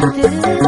do, do.